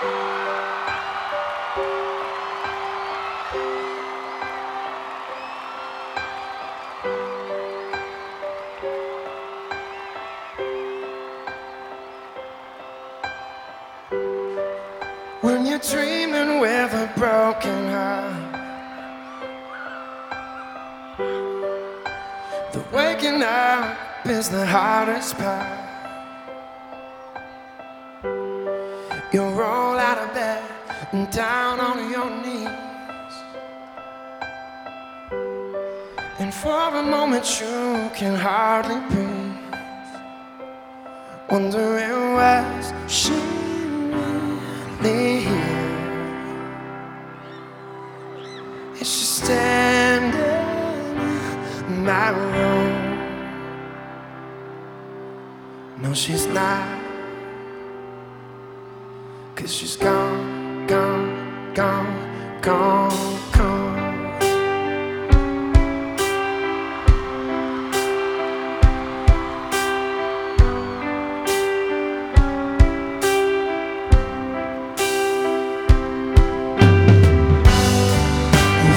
When you're dreaming with a broken heart, the waking up is the hardest part. You roll out of bed and down on your knees, and for a moment you can hardly breathe, wondering where's she really here. Is she standing in my room? No, she's not. Cause she's gone, gone, gone, gone, gone.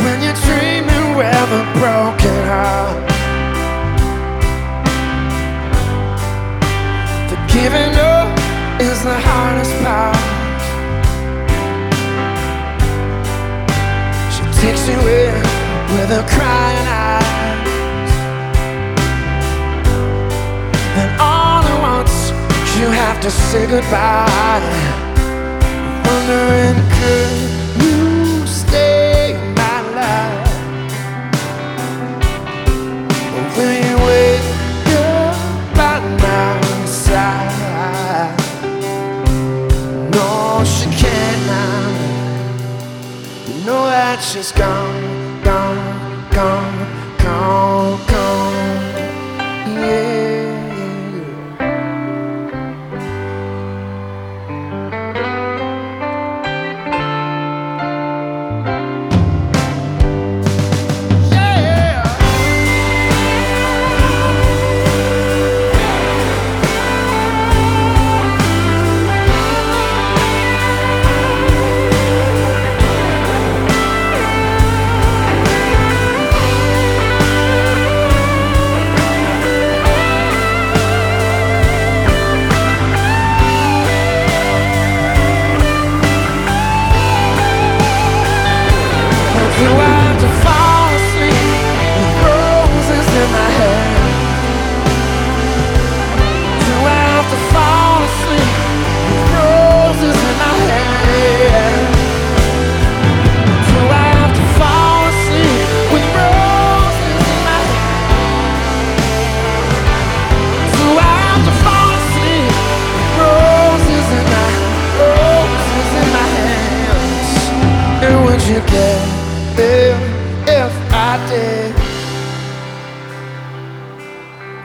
When you're dreaming with a broken heart, giving up is the hardest part. Takes you with her crying eyes. Then all at once you have to say goodbye. Wondering could she's gone, gone, gone,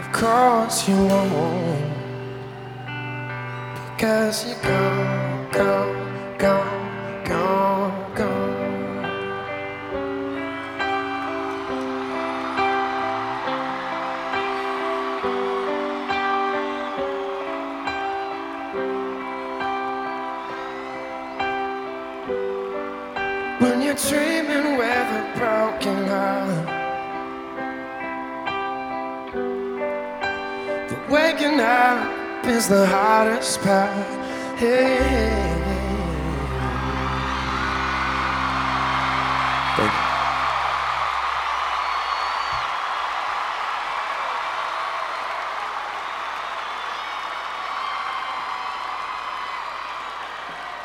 Of course you won't. Because you're gone, gone, gone, gone, gone. When you're dreaming with a broken waking up is the hardest part. Hey,